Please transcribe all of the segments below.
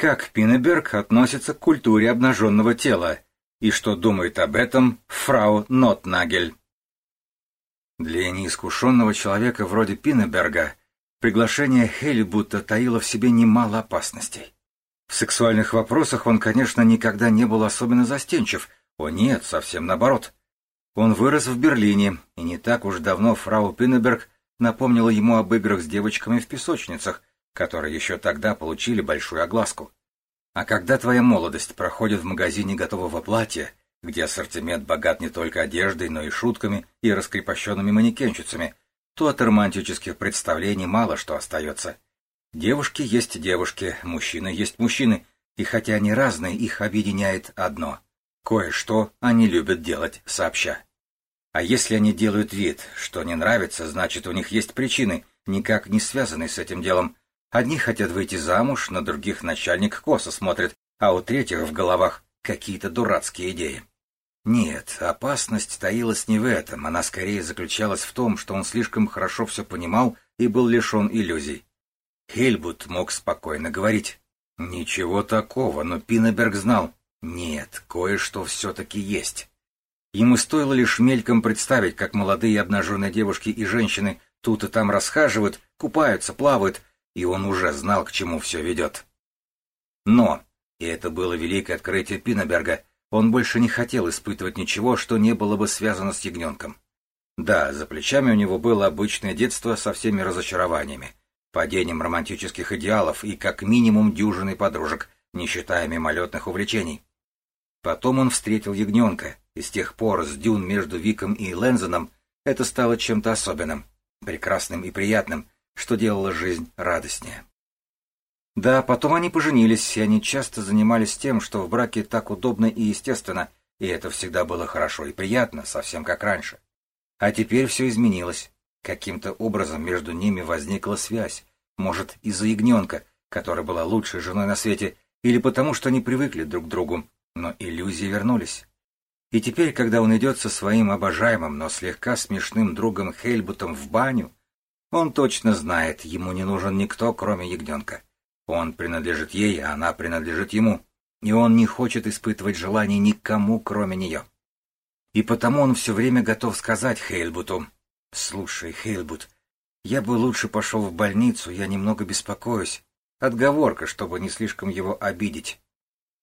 Как Пинеберг относится к культуре обнаженного тела и что думает об этом фрау Нотнагель. Для неискушенного человека вроде Пинеберга приглашение Хелли будто таило в себе немало опасностей. В сексуальных вопросах он, конечно, никогда не был особенно застенчив. О нет, совсем наоборот. Он вырос в Берлине, и не так уж давно фрау Пинеберг напомнила ему об играх с девочками в песочницах, которые еще тогда получили большую огласку. А когда твоя молодость проходит в магазине готового платья, где ассортимент богат не только одеждой, но и шутками и раскрепощенными манекенщицами, то от романтических представлений мало что остается. Девушки есть девушки, мужчины есть мужчины, и хотя они разные, их объединяет одно. Кое-что они любят делать сообща. А если они делают вид, что не нравится, значит у них есть причины, никак не связанные с этим делом. Одни хотят выйти замуж, на других начальник косо смотрит, а у третьих в головах какие-то дурацкие идеи. Нет, опасность таилась не в этом, она скорее заключалась в том, что он слишком хорошо все понимал и был лишен иллюзий. Хельбут мог спокойно говорить. Ничего такого, но Пинеберг знал. Нет, кое-что все-таки есть. Ему стоило лишь мельком представить, как молодые обнаженные девушки и женщины тут и там расхаживают, купаются, плавают, и он уже знал, к чему все ведет. Но, и это было великое открытие Пинеберга, он больше не хотел испытывать ничего, что не было бы связано с ягненком. Да, за плечами у него было обычное детство со всеми разочарованиями, падением романтических идеалов и как минимум дюжиной подружек, не считая мимолетных увлечений. Потом он встретил ягненка, и с тех пор с дюн между Виком и Лензеном это стало чем-то особенным, прекрасным и приятным, что делало жизнь радостнее. Да, потом они поженились, и они часто занимались тем, что в браке так удобно и естественно, и это всегда было хорошо и приятно, совсем как раньше. А теперь все изменилось. Каким-то образом между ними возникла связь, может, из-за ягненка, которая была лучшей женой на свете, или потому, что они привыкли друг к другу, но иллюзии вернулись. И теперь, когда он идет со своим обожаемым, но слегка смешным другом Хельбутом в баню, он точно знает, ему не нужен никто, кроме ягненка. Он принадлежит ей, а она принадлежит ему, и он не хочет испытывать желаний никому, кроме нее. И потому он все время готов сказать Хейлбуту, «Слушай, Хейлбут, я бы лучше пошел в больницу, я немного беспокоюсь. Отговорка, чтобы не слишком его обидеть».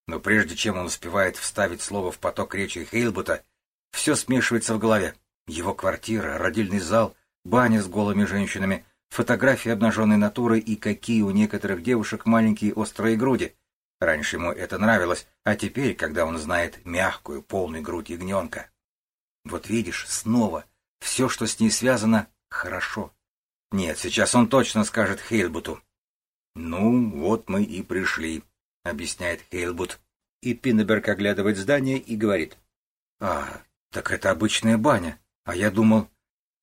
Но прежде чем он успевает вставить слово в поток речи Хейлбута, все смешивается в голове. Его квартира, родильный зал, баня с голыми женщинами, фотографии обнаженной натуры и какие у некоторых девушек маленькие острые груди. Раньше ему это нравилось, а теперь, когда он знает мягкую, полную грудь ягненка. Вот видишь, снова, все, что с ней связано, хорошо. Нет, сейчас он точно скажет Хейлбуту. «Ну, вот мы и пришли», — объясняет Хейлбут. И Пиннеберг оглядывает здание и говорит. «А, так это обычная баня. А я думал,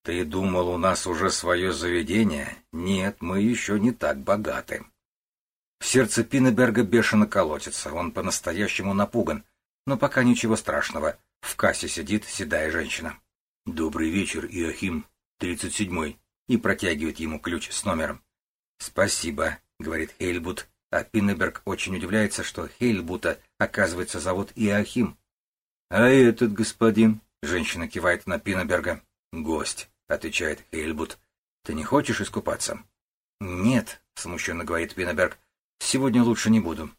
«Ты думал, у нас уже свое заведение? Нет, мы еще не так богаты». В сердце Пинеберга бешено колотится, он по-настоящему напуган. Но пока ничего страшного. В кассе сидит седая женщина. «Добрый вечер, Иохим, тридцать седьмой», и протягивает ему ключ с номером. «Спасибо», — говорит Хейлбут, а Пиннеберг очень удивляется, что Хейлбута, оказывается, зовут Иохим. «А этот господин?» — женщина кивает на Пиннеберга. «Гость. — отвечает Хейльбут. «Ты не хочешь искупаться?» «Нет», — смущенно говорит Пинеберг. «Сегодня лучше не буду».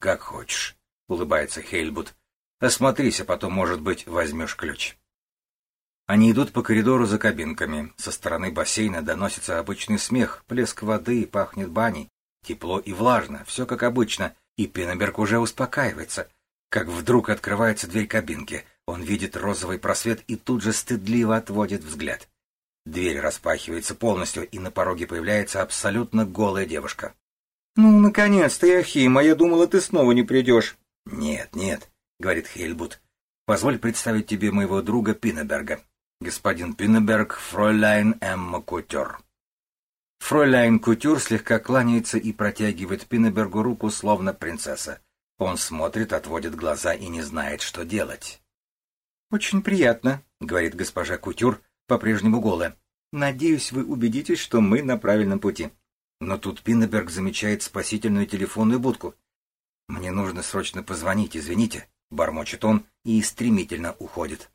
«Как хочешь», — улыбается Хейльбут. «Осмотрись, а потом, может быть, возьмешь ключ». Они идут по коридору за кабинками. Со стороны бассейна доносится обычный смех, плеск воды, пахнет баней. Тепло и влажно, все как обычно, и Пинеберг уже успокаивается. Как вдруг открывается дверь кабинки. Он видит розовый просвет и тут же стыдливо отводит взгляд. Дверь распахивается полностью, и на пороге появляется абсолютно голая девушка. «Ну, наконец-то, Яхим, а я думала, ты снова не придешь». «Нет, нет», — говорит Хельбут. «Позволь представить тебе моего друга Пиннеберга. Господин Пиннеберг, фройляйн Эмма Кутер». Фройляйн Кутюр слегка кланяется и протягивает Пиннебергу руку, словно принцесса. Он смотрит, отводит глаза и не знает, что делать. «Очень приятно», — говорит госпожа Кутюр, по-прежнему голая. Надеюсь, вы убедитесь, что мы на правильном пути. Но тут Пиннеберг замечает спасительную телефонную будку. Мне нужно срочно позвонить, извините, бормочет он и стремительно уходит.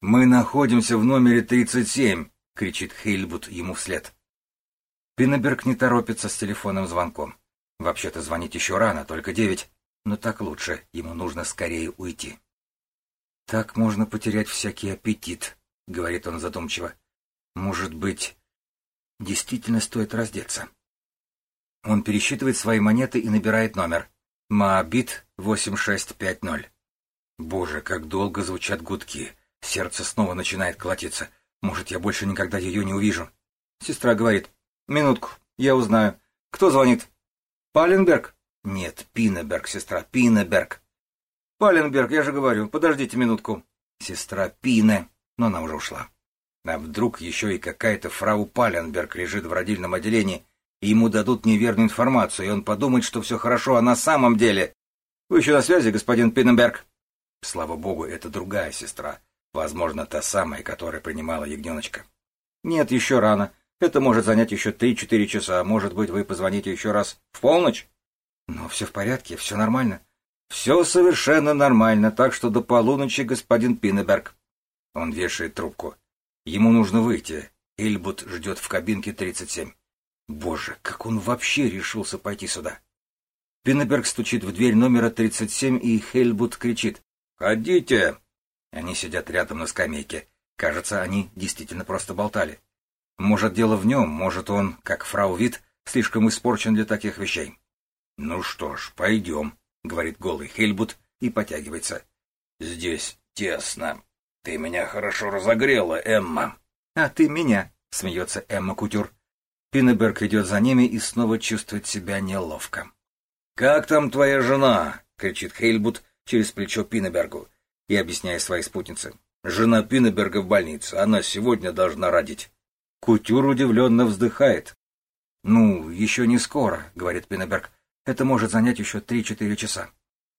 Мы находимся в номере 37, кричит Хейльбут ему вслед. Пиннеберг не торопится с телефонным звонком. Вообще-то звонить еще рано, только девять, но так лучше, ему нужно скорее уйти. Так можно потерять всякий аппетит, говорит он задумчиво. Может быть, действительно стоит раздеться. Он пересчитывает свои монеты и набирает номер. Маабит 8650. Боже, как долго звучат гудки. Сердце снова начинает колотиться. Может, я больше никогда ее не увижу. Сестра говорит. Минутку, я узнаю. Кто звонит? Паленберг? Нет, Пинеберг, сестра, Пинеберг. Паленберг, я же говорю, подождите минутку. Сестра Пине, но она уже ушла. А вдруг еще и какая-то фрау Паленберг лежит в родильном отделении, и ему дадут неверную информацию, и он подумает, что все хорошо, а на самом деле... Вы еще на связи, господин Пинненберг? Слава богу, это другая сестра. Возможно, та самая, которая принимала ягненочка. Нет, еще рано. Это может занять еще три-четыре часа. Может быть, вы позвоните еще раз в полночь? Но все в порядке, все нормально. Все совершенно нормально, так что до полуночи, господин Пиннеберг. Он вешает трубку. Ему нужно выйти. Эльбут ждет в кабинке 37. Боже, как он вообще решился пойти сюда? Пиннеберг стучит в дверь номера 37, и Хельбут кричит «Ходите!». Они сидят рядом на скамейке. Кажется, они действительно просто болтали. Может, дело в нем, может, он, как фрау Вит, слишком испорчен для таких вещей. «Ну что ж, пойдем», — говорит голый Хельбут и потягивается. «Здесь тесно», «Ты меня хорошо разогрела, Эмма». «А ты меня», — смеется Эмма Кутюр. Пиннеберг идет за ними и снова чувствует себя неловко. «Как там твоя жена?» — кричит Хейлбут через плечо Пиннебергу и объясняя своей спутнице. «Жена Пиннеберга в больнице. Она сегодня должна родить». Кутюр удивленно вздыхает. «Ну, еще не скоро», — говорит Пиннеберг. «Это может занять еще три-четыре часа».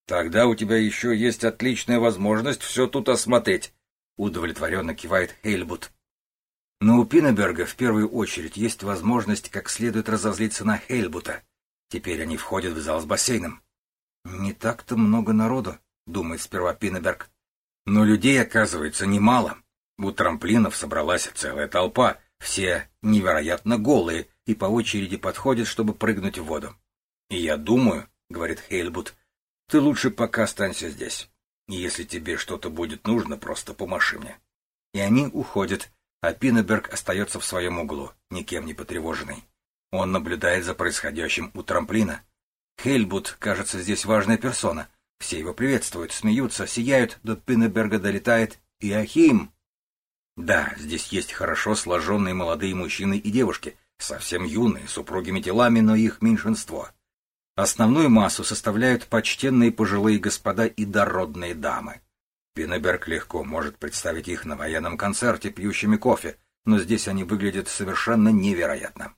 «Тогда у тебя еще есть отличная возможность все тут осмотреть», удовлетворенно кивает Хейльбут. Но у Пиннеберга в первую очередь есть возможность как следует разозлиться на Хейльбута. Теперь они входят в зал с бассейном. Не так-то много народу, думает сперва Пиннеберг. Но людей, оказывается, немало. У трамплинов собралась целая толпа, все невероятно голые и по очереди подходят, чтобы прыгнуть в воду. И я думаю, говорит Хейльбут, ты лучше пока останься здесь. Если тебе что-то будет нужно, просто помаши мне. И они уходят, а Пиннеберг остается в своем углу, никем не потревоженный. Он наблюдает за происходящим у трамплина. Хельбут, кажется, здесь важная персона. Все его приветствуют, смеются, сияют, до Пиннеберга долетает Иохим. Да, здесь есть хорошо сложенные молодые мужчины и девушки, совсем юные, с упругими телами, но их меньшинство. Основную массу составляют почтенные пожилые господа и дородные дамы. Пинеберг легко может представить их на военном концерте, пьющими кофе, но здесь они выглядят совершенно невероятно.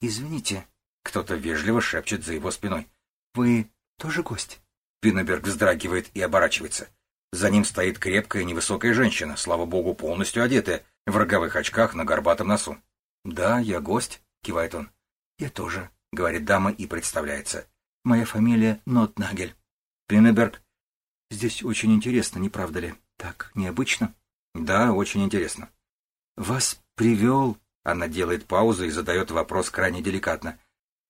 «Извините», — кто-то вежливо шепчет за его спиной. «Вы тоже гость?» Пинеберг вздрагивает и оборачивается. За ним стоит крепкая невысокая женщина, слава богу, полностью одетая, в роговых очках на горбатом носу. «Да, я гость», — кивает он. «Я тоже», — говорит дама и представляется. «Моя фамилия Нотнагель». «Пиннеберг». «Здесь очень интересно, не правда ли? Так необычно?» «Да, очень интересно». «Вас привел...» Она делает паузу и задает вопрос крайне деликатно.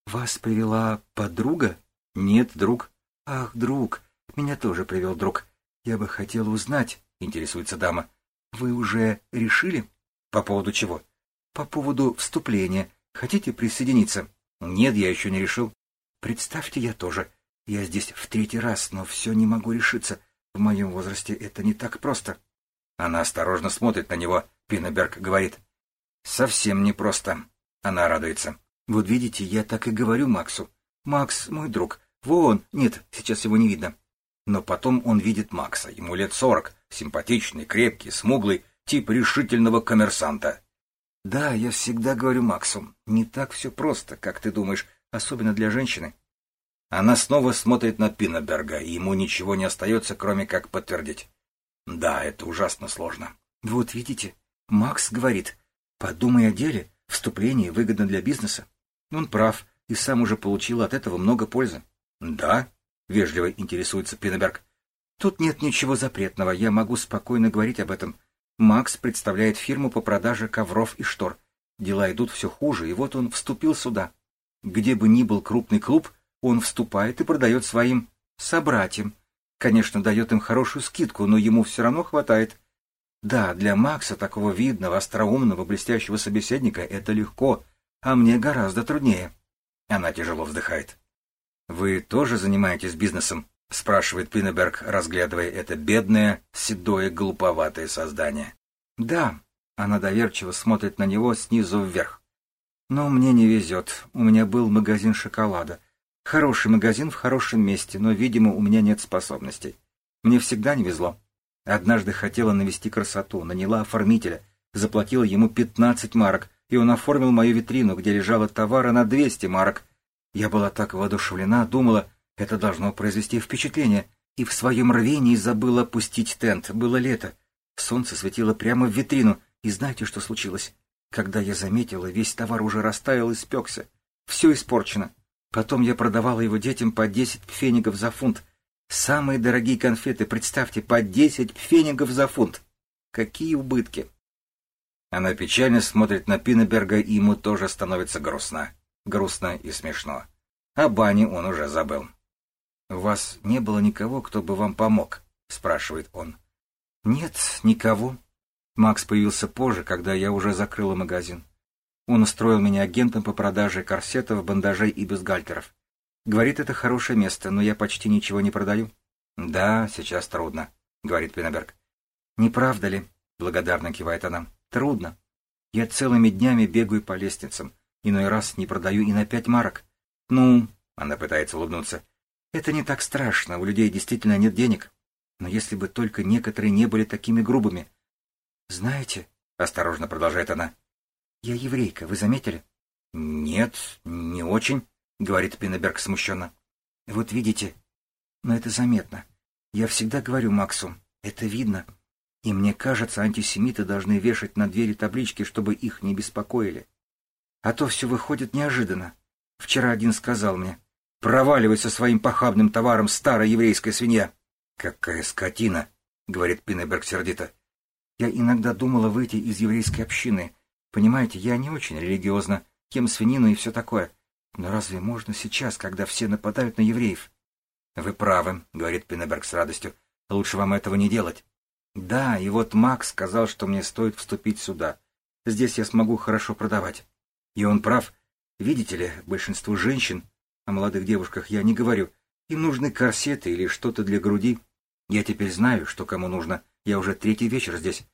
«Вас привела подруга?» «Нет, друг». «Ах, друг. Меня тоже привел друг. Я бы хотела узнать...» — интересуется дама. «Вы уже решили?» «По поводу чего?» «По поводу вступления. Хотите присоединиться?» Нет, я еще не решил. Представьте, я тоже. Я здесь в третий раз, но все не могу решиться. В моем возрасте это не так просто. Она осторожно смотрит на него. Пиннеберг говорит. Совсем непросто. Она радуется. Вот видите, я так и говорю Максу. Макс мой друг. Вон, нет, сейчас его не видно. Но потом он видит Макса. Ему лет сорок. Симпатичный, крепкий, смуглый, тип решительного коммерсанта. Да, я всегда говорю Максу, не так все просто, как ты думаешь, особенно для женщины. Она снова смотрит на Пиннеберга, и ему ничего не остается, кроме как подтвердить. Да, это ужасно сложно. Вот видите, Макс говорит, подумай о деле, вступление выгодно для бизнеса. Он прав, и сам уже получил от этого много пользы. Да? — вежливо интересуется Пинеберг. «Тут нет ничего запретного, я могу спокойно говорить об этом. Макс представляет фирму по продаже ковров и штор. Дела идут все хуже, и вот он вступил сюда. Где бы ни был крупный клуб, он вступает и продает своим собратьям. Конечно, дает им хорошую скидку, но ему все равно хватает. Да, для Макса, такого видного, остроумного, блестящего собеседника, это легко, а мне гораздо труднее. Она тяжело вздыхает. «Вы тоже занимаетесь бизнесом?» — спрашивает Пинеберг, разглядывая это бедное, седое, глуповатое создание. «Да», — она доверчиво смотрит на него снизу вверх. «Но мне не везет. У меня был магазин шоколада. Хороший магазин в хорошем месте, но, видимо, у меня нет способностей. Мне всегда не везло. Однажды хотела навести красоту, наняла оформителя, заплатила ему 15 марок, и он оформил мою витрину, где лежало товара на 200 марок. Я была так воодушевлена, думала, это должно произвести впечатление, и в своем рвении забыла опустить тент. Было лето. Солнце светило прямо в витрину, и знаете, что случилось? Когда я заметила, весь товар уже растаял и спекся. Все испорчено. Потом я продавала его детям по 10 пфенигов за фунт. Самые дорогие конфеты, представьте, по 10 пфенигов за фунт. Какие убытки! Она печально смотрит на Пинеберга, и ему тоже становится грустно. Грустно и смешно. О бане он уже забыл. «У вас не было никого, кто бы вам помог?» — спрашивает он. «Нет, никого». Макс появился позже, когда я уже закрыла магазин. Он устроил меня агентом по продаже корсетов, бандажей и бюстгальтеров. Говорит, это хорошее место, но я почти ничего не продаю. Да, сейчас трудно, говорит Пинеберг. Не правда ли? Благодарно кивает она. Трудно. Я целыми днями бегаю по лестницам. Иной раз не продаю и на пять марок. Ну, она пытается улыбнуться. Это не так страшно, у людей действительно нет денег. Но если бы только некоторые не были такими грубыми. Знаете, осторожно продолжает она, я еврейка, вы заметили? Нет, не очень, говорит Пинеберг смущенно. Вот видите, но это заметно. Я всегда говорю Максу, это видно. И мне кажется, антисемиты должны вешать на двери таблички, чтобы их не беспокоили. А то все выходит неожиданно. Вчера один сказал мне, проваливай со своим похабным товаром, старая еврейская свинья. Какая скотина, говорит Пинеберг сердито. Я иногда думала выйти из еврейской общины, Понимаете, я не очень религиозна, кем свинину и все такое. Но разве можно сейчас, когда все нападают на евреев? — Вы правы, — говорит Пинеберг с радостью. — Лучше вам этого не делать. — Да, и вот Макс сказал, что мне стоит вступить сюда. Здесь я смогу хорошо продавать. И он прав. Видите ли, большинству женщин, о молодых девушках я не говорю, им нужны корсеты или что-то для груди. Я теперь знаю, что кому нужно. Я уже третий вечер здесь.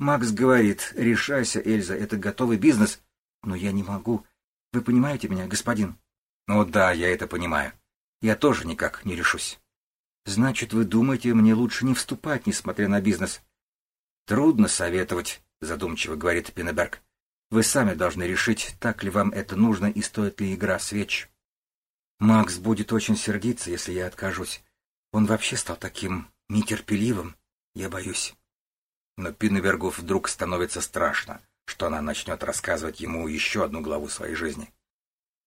Макс говорит, решайся, Эльза, это готовый бизнес. Но я не могу. Вы понимаете меня, господин? Ну да, я это понимаю. Я тоже никак не решусь. Значит, вы думаете, мне лучше не вступать, несмотря на бизнес? Трудно советовать, задумчиво говорит Пинеберг. Вы сами должны решить, так ли вам это нужно и стоит ли игра свеч. Макс будет очень сердиться, если я откажусь. Он вообще стал таким нетерпеливым, я боюсь. Но Пинневергу вдруг становится страшно, что она начнет рассказывать ему еще одну главу своей жизни.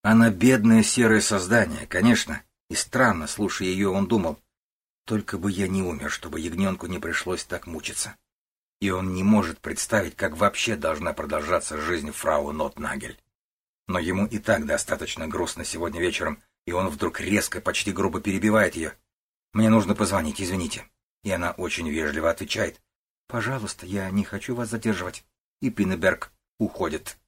Она бедное серое создание, конечно, и странно, слушая ее, он думал, только бы я не умер, чтобы ягненку не пришлось так мучиться. И он не может представить, как вообще должна продолжаться жизнь фрау Нотнагель. Но ему и так достаточно грустно сегодня вечером, и он вдруг резко, почти грубо перебивает ее. «Мне нужно позвонить, извините». И она очень вежливо отвечает. Пожалуйста, я не хочу вас задерживать. И Пинеберг уходит.